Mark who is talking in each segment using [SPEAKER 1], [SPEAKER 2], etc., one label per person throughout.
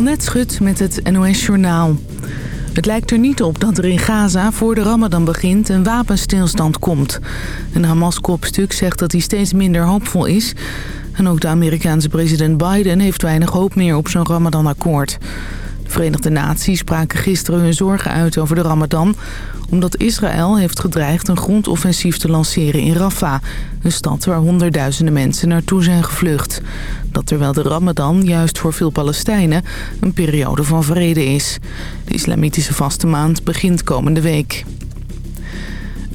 [SPEAKER 1] Annette Schut met het NOS Journaal. Het lijkt er niet op dat er in Gaza voor de Ramadan begint een wapenstilstand komt. Een Hamas-kopstuk zegt dat hij steeds minder hoopvol is. En ook de Amerikaanse president Biden heeft weinig hoop meer op zo'n Ramadan-akkoord. Verenigde Naties spraken gisteren hun zorgen uit over de Ramadan... omdat Israël heeft gedreigd een grondoffensief te lanceren in Rafah... een stad waar honderdduizenden mensen naartoe zijn gevlucht. Dat terwijl de Ramadan juist voor veel Palestijnen een periode van vrede is. De islamitische vaste maand begint komende week.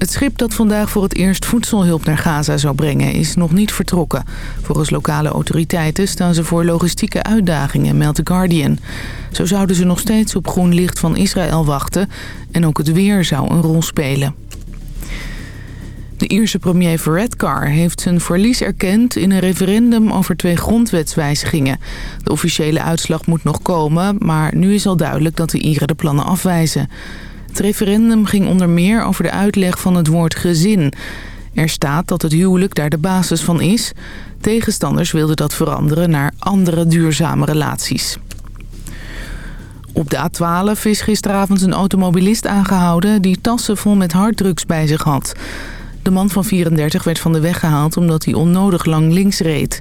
[SPEAKER 1] Het schip dat vandaag voor het eerst voedselhulp naar Gaza zou brengen is nog niet vertrokken. Volgens lokale autoriteiten staan ze voor logistieke uitdagingen, meldt The Guardian. Zo zouden ze nog steeds op groen licht van Israël wachten en ook het weer zou een rol spelen. De Ierse premier Varadkar heeft zijn verlies erkend in een referendum over twee grondwetswijzigingen. De officiële uitslag moet nog komen, maar nu is al duidelijk dat de Ieren de plannen afwijzen. Het referendum ging onder meer over de uitleg van het woord gezin. Er staat dat het huwelijk daar de basis van is. Tegenstanders wilden dat veranderen naar andere duurzame relaties. Op de A12 is gisteravond een automobilist aangehouden... die tassen vol met harddrugs bij zich had. De man van 34 werd van de weg gehaald omdat hij onnodig lang links reed.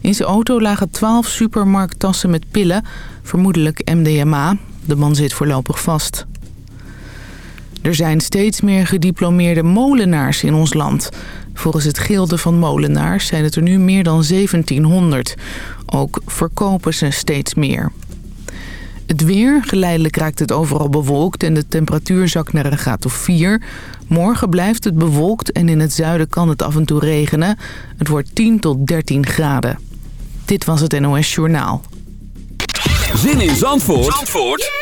[SPEAKER 1] In zijn auto lagen 12 supermarkttassen met pillen, vermoedelijk MDMA. De man zit voorlopig vast. Er zijn steeds meer gediplomeerde molenaars in ons land. Volgens het Gilde van Molenaars zijn het er nu meer dan 1700. Ook verkopen ze steeds meer. Het weer, geleidelijk raakt het overal bewolkt en de temperatuur zakt naar een graad of 4. Morgen blijft het bewolkt en in het zuiden kan het af en toe regenen. Het wordt 10 tot 13 graden. Dit was het NOS Journaal.
[SPEAKER 2] Zin in Zandvoort, Zandvoort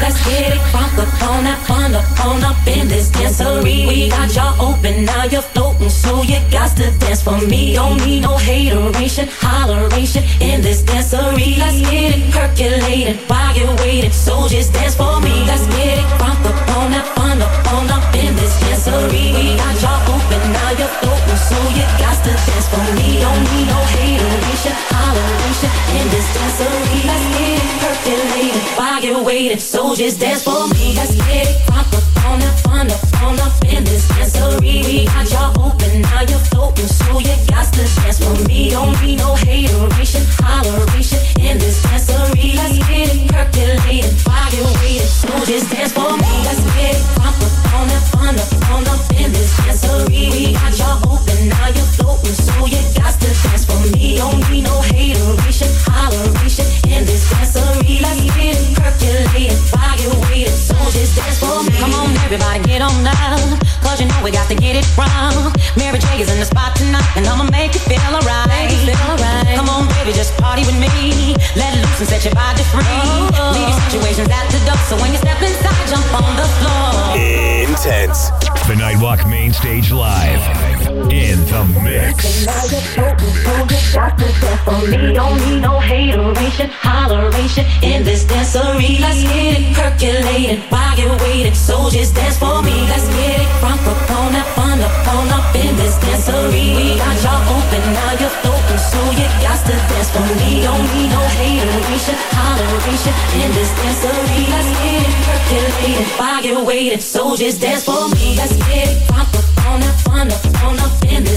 [SPEAKER 3] Let's get it on that fun up on up in this dancery. We got y'all open, now you're floating, so you got to dance for me. Don't need no hateration, holleration in this dancery. Let's get it percolated while you're waiting, so just dance for me. Let's get it on that fun up on up in this dancery. We got y'all open, now you're floating, so you got to dance for me. Don't need no hateration, holleration in this dancery. Let's get it while you're waiting, so just dance for me. Let's get it on fun up on up in this. We got open, now you're floating, so you got to dance for me. Don't need no hateration, holleration in this. Let's get it while you're waiting, so just dance for me. Let's get it crunk up on that fun up on up in this dancery. We got y'all open, now you're floating, so you got to dance for me. Don't need no hateration, holleration percolated while you're waiting, so just dance for me.
[SPEAKER 4] Come on, everybody, get on. Cause you know we got to get it wrong. Mary J is in the spot tonight, and I'ma make you feel alright. Come on, baby, just party with me. Let loose and set your body free. Leave your situations at the door, so when you
[SPEAKER 5] Intense.
[SPEAKER 6] The Nightwalk Main Stage Live. In the mix.
[SPEAKER 3] Don't need no hateration, holleration in this dancery. Let's get it percolated while you're waiting. So just dance for me. Let's get it crunk up this. We got y'all open, now you're floating, so you got to dance for me. Don't need no hateration, holleration in this dancery. Let's get it percolated you're waiting. So just dance for me. Let's get it up on that fun up on up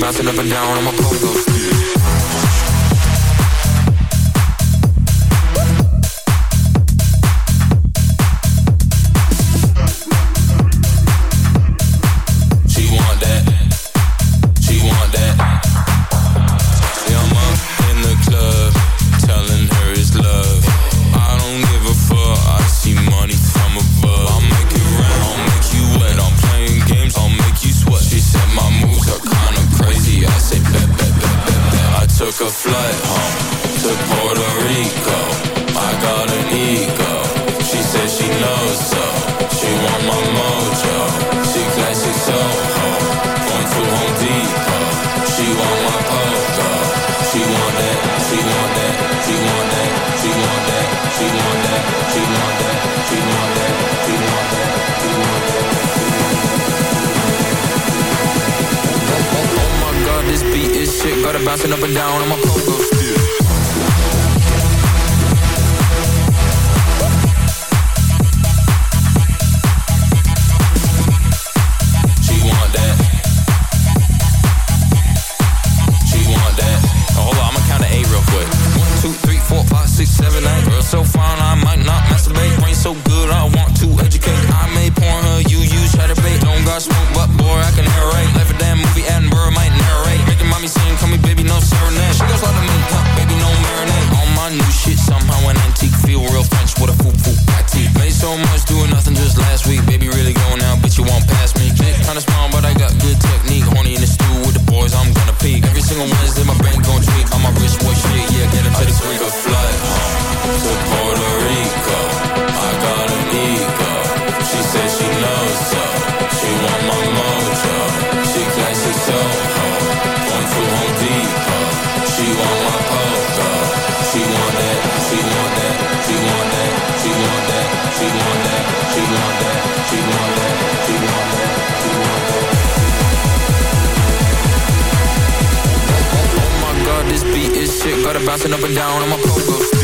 [SPEAKER 3] bouncing up and down on my pogo stick. on Wednesday,
[SPEAKER 7] my brain gon' I'm a
[SPEAKER 8] rich boy, shit, yeah, get into the
[SPEAKER 7] freak of flight. started bouncing up and down on my
[SPEAKER 5] pogo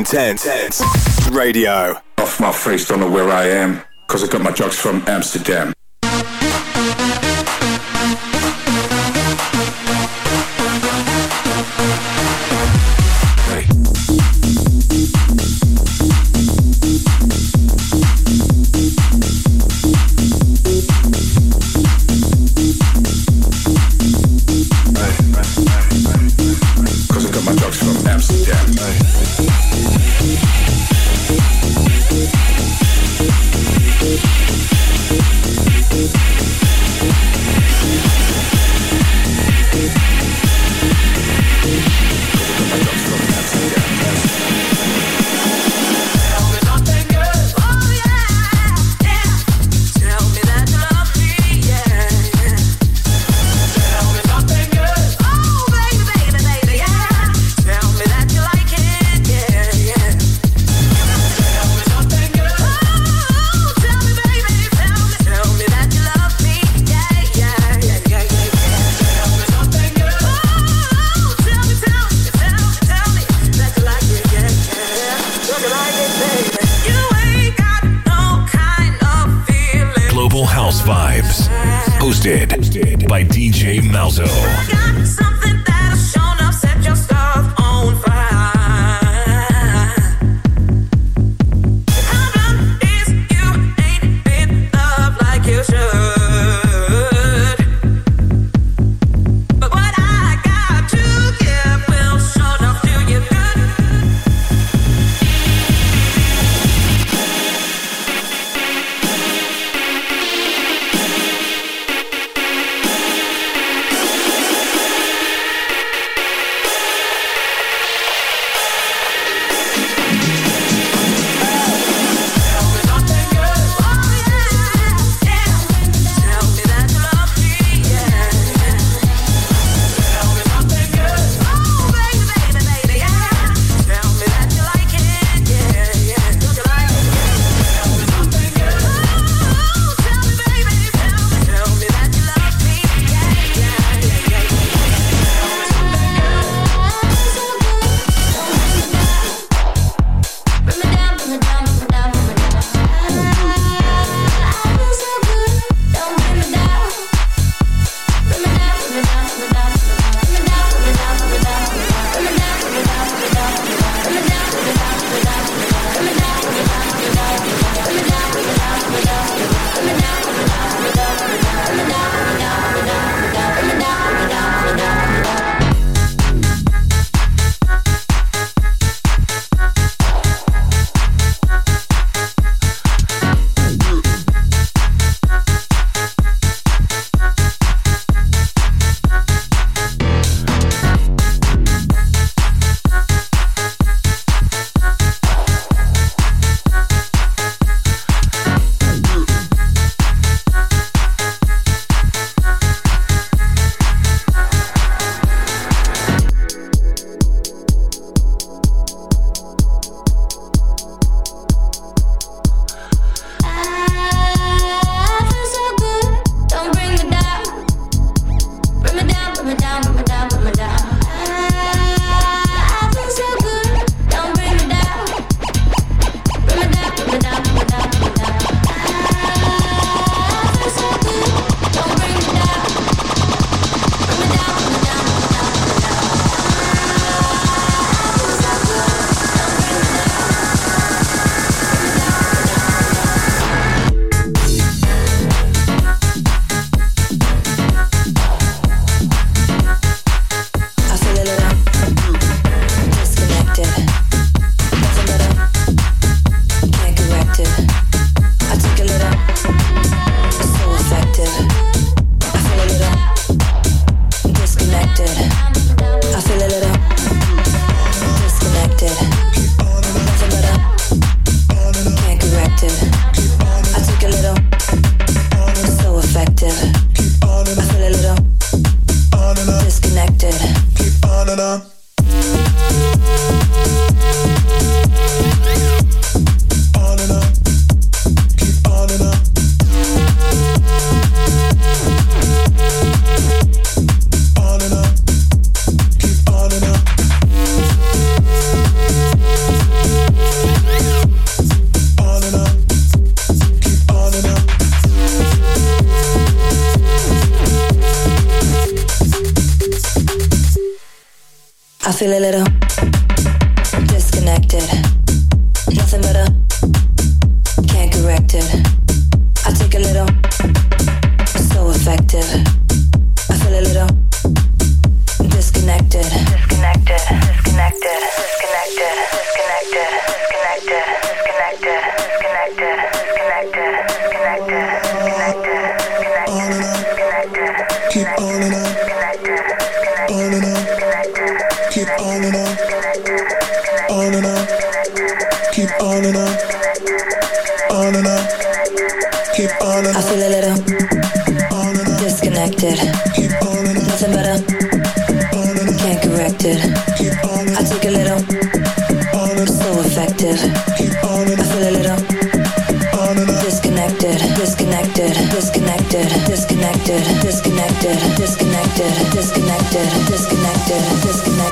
[SPEAKER 5] intense. Radio.
[SPEAKER 9] Off my face, don't know where I am, cause I got my drugs from Amsterdam.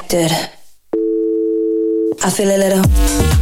[SPEAKER 9] connected. I
[SPEAKER 10] feel a little.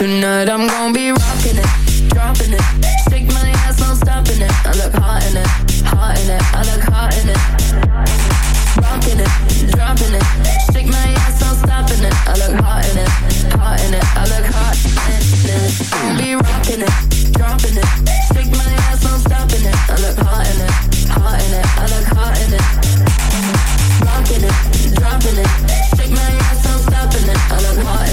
[SPEAKER 11] Tonight I'm gonna be rocking it, dropping it. Shake my ass, no stopping it. I look hot in it, hot in it. I look hot in it. Rocking it, dropping it. Shake my ass, no stopping it. I look hot in it, hot in it. I look hot in it. Gonna be rocking it, dropping it. Shake my ass, no stopping it. I look hot in it, hot in it. I look hot in it. Rocking it, dropping it. Shake my ass, no stopping it. I look hot.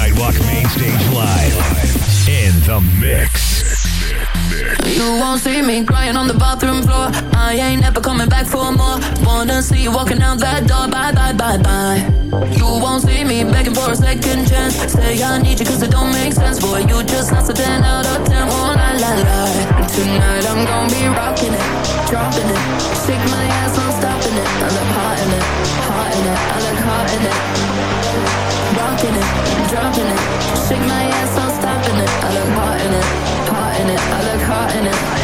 [SPEAKER 6] Nightwalk Main Stage Live in the mix.
[SPEAKER 12] You won't see me crying on the bathroom floor. I ain't never coming back for more. Wanna see you walking out that door. Bye, bye, bye, bye. You won't see me begging for a second chance. Say I need you cause it don't make sense. Boy, you just not a 10 out of 10. Oh, la, la, la. Tonight I'm gonna be rocking it, dropping it. Shake my ass, I'm stopping it. I look hot in it, hot in it. I look hot in it. Rocking it, dropping it. Shake my ass, I'm look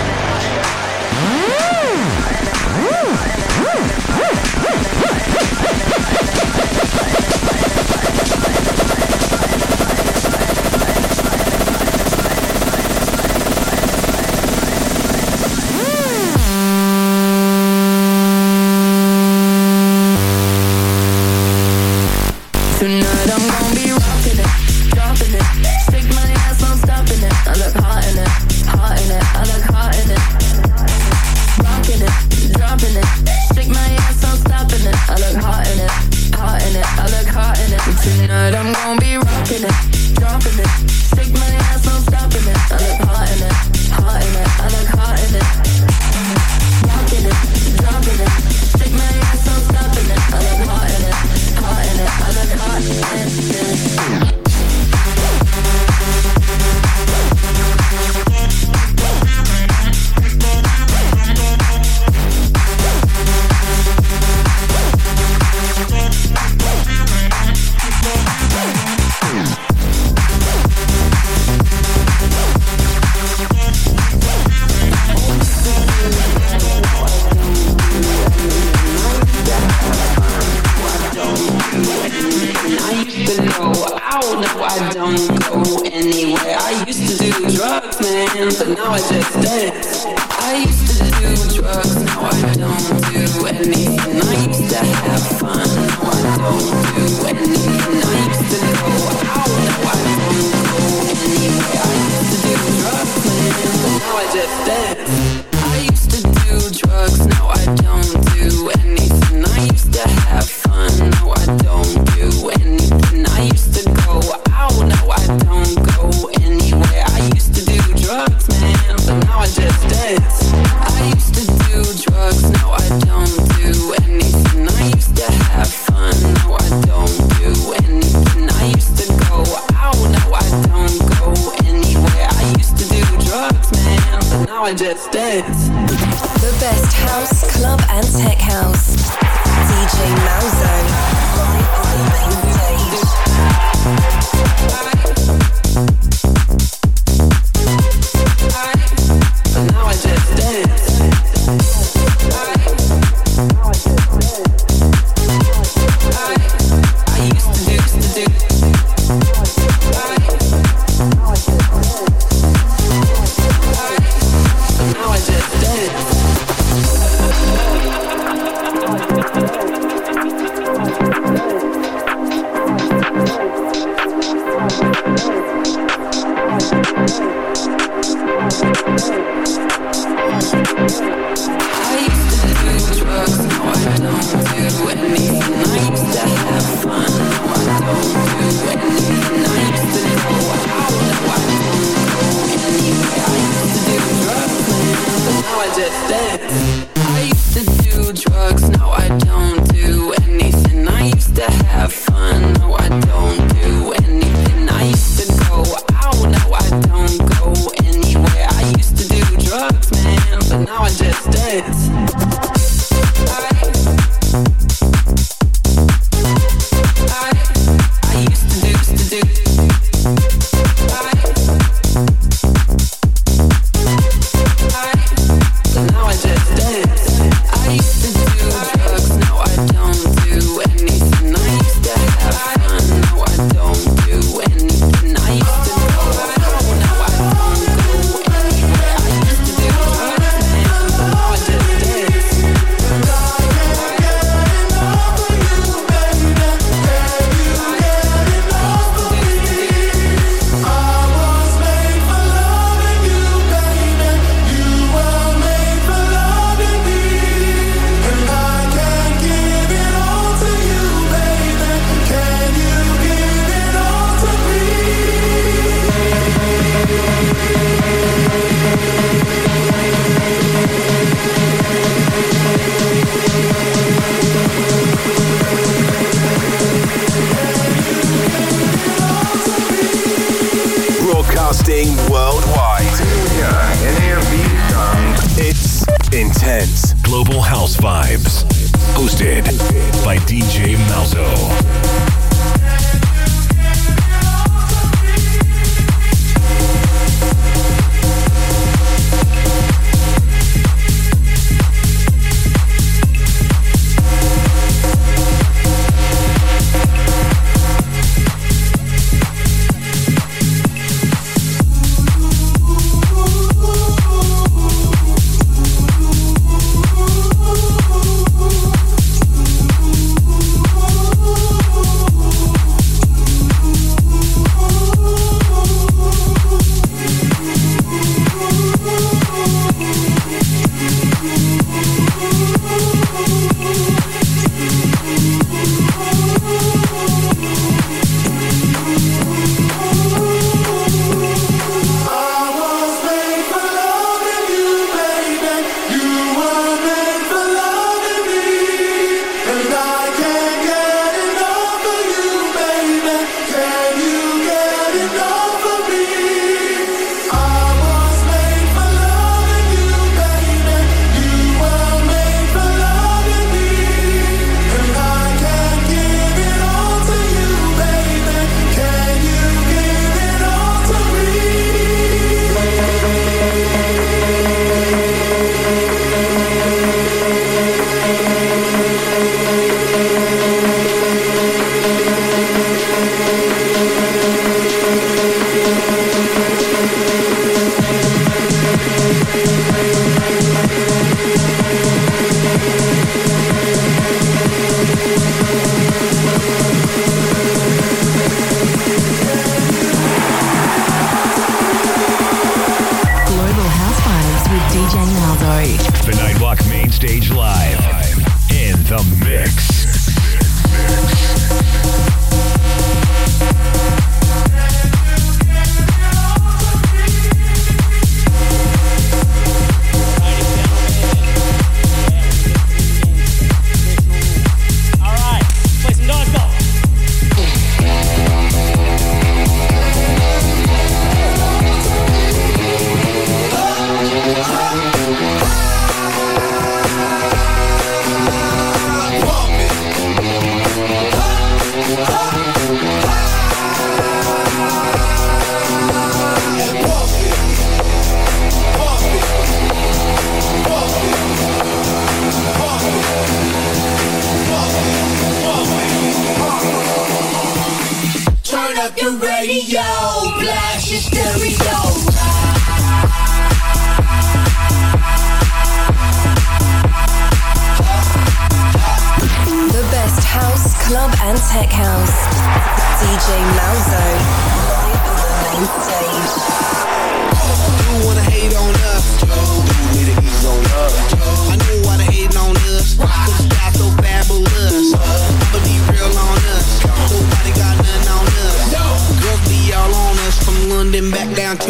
[SPEAKER 12] I look hot in it. Tonight I'm gonna be rocking it, dropping it. Shake my ass, I'm stopping it. I look hot in it, hot in it. I look hot in it. Rocking it, dropping it. Shake my ass, I'm stopping it. I look hot in it, hot in it. I look hot in it.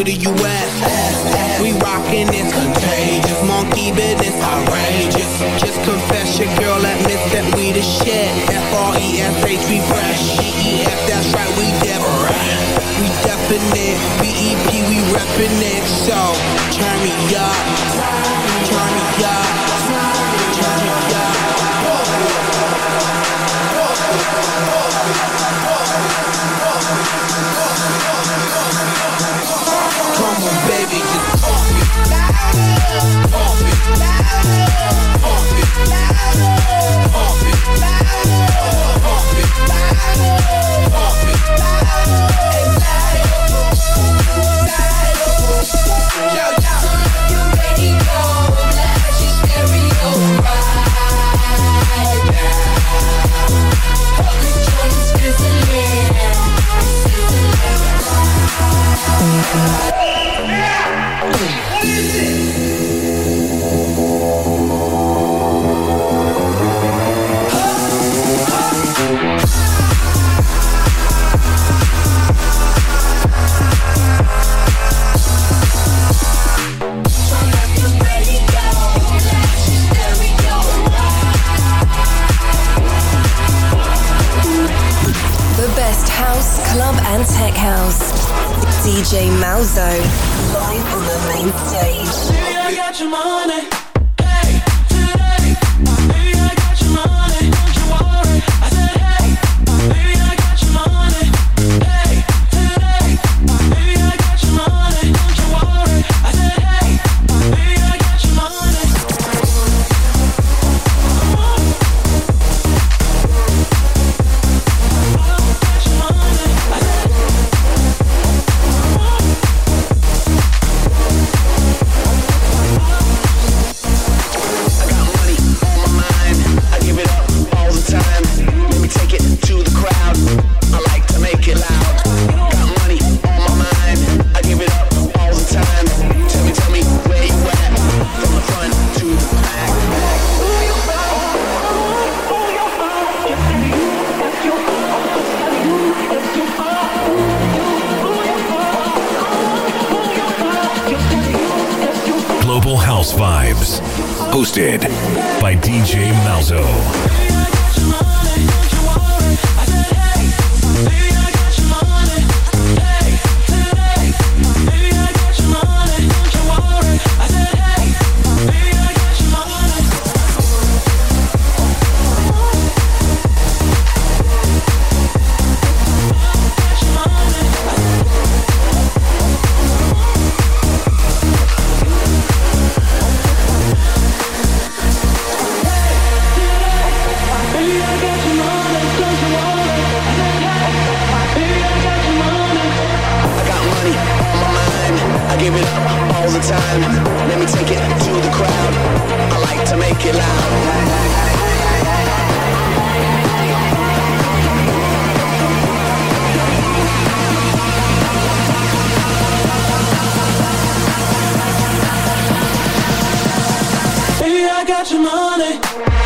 [SPEAKER 13] Back down your
[SPEAKER 14] money.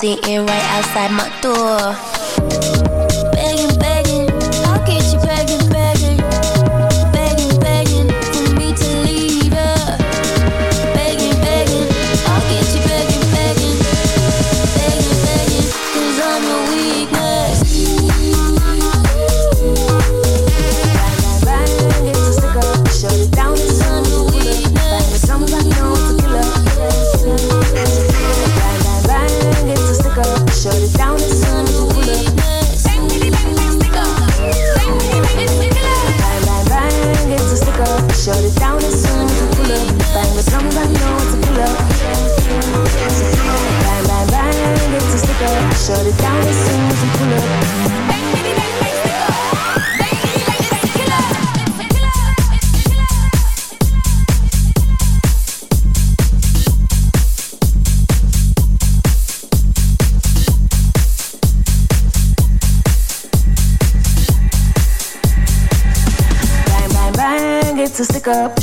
[SPEAKER 15] sitting right outside my door.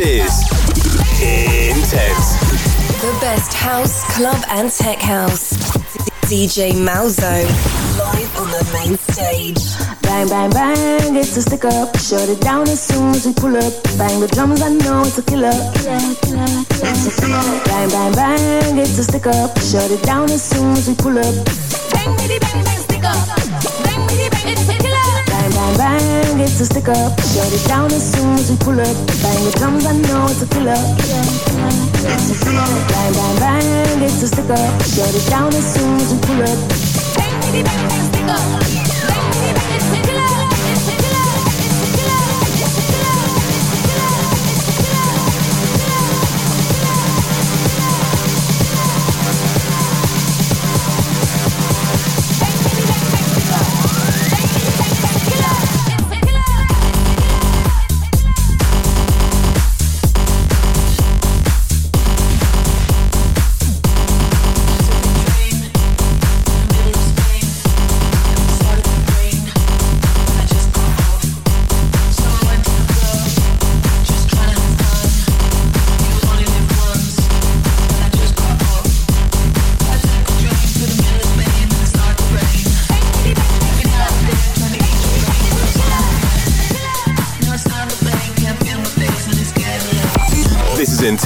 [SPEAKER 5] Is Intense.
[SPEAKER 8] The best house, club, and tech house. DJ Malzo. Live on the main stage.
[SPEAKER 10] Bang, bang, bang, it's a stick up. Shut it down as soon as we pull up. Bang the drums, I know it's a killer. Killer, killer, killer. Bang, bang, bang, it's a stick up. Shut it down as soon as we pull up.
[SPEAKER 15] Bang, bitty, bang, bang, stick up. Bang, bitty, bang, it's a killer.
[SPEAKER 10] Bang, bang, bang, it's a stick up. Shut it down as soon as we pull up. Bang the drums, I know it's a killer. Bang, bang, bang, it's a stick up. Shut it down as soon as we pull up.
[SPEAKER 15] Bang, bitty, bang, bang, stick up.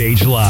[SPEAKER 16] Stage Live.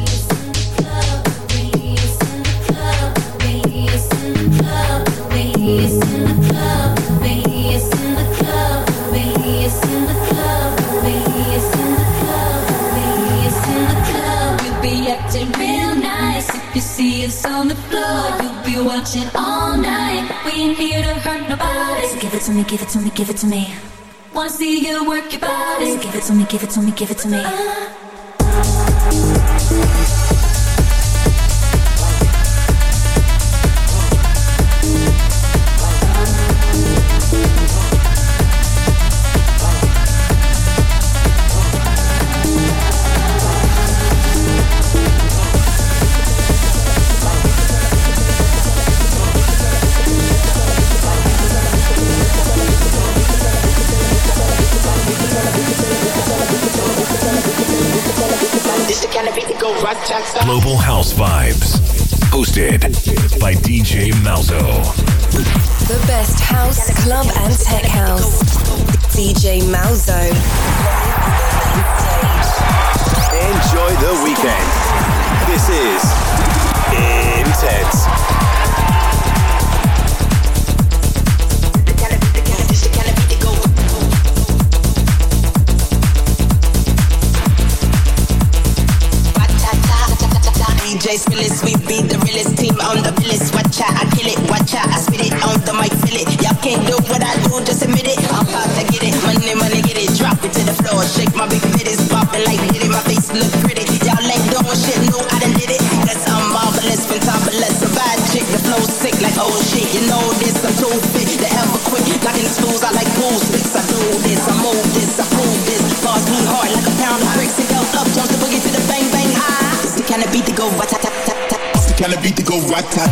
[SPEAKER 3] Be watching all night. We ain't here to hurt nobody. So give it to me, give it to me, give it to me. Wanna see you work your body. So give it to me, give it to me, give it to me.
[SPEAKER 16] Global by DJ Malzo.
[SPEAKER 8] The best house, club, and tech house. DJ Malzo.
[SPEAKER 14] Enjoy the weekend. This is
[SPEAKER 17] big fitties, popping like hit my face look pretty. Y'all ain't doing shit new, I done did it. Cause I'm marvelous, fantabulous, a bad chick, the flow sick like oh shit. You know this, I'm too big to ever quit. Knocking these fools, I like pool sticks. I do this, I move this, I prove this. Bars me hard like a pound of bricks, and go up, jump the boogie to the bang bang high. It's the kind of beat to go right tap tap tap tap.
[SPEAKER 18] It's the kind of beat to go right tap.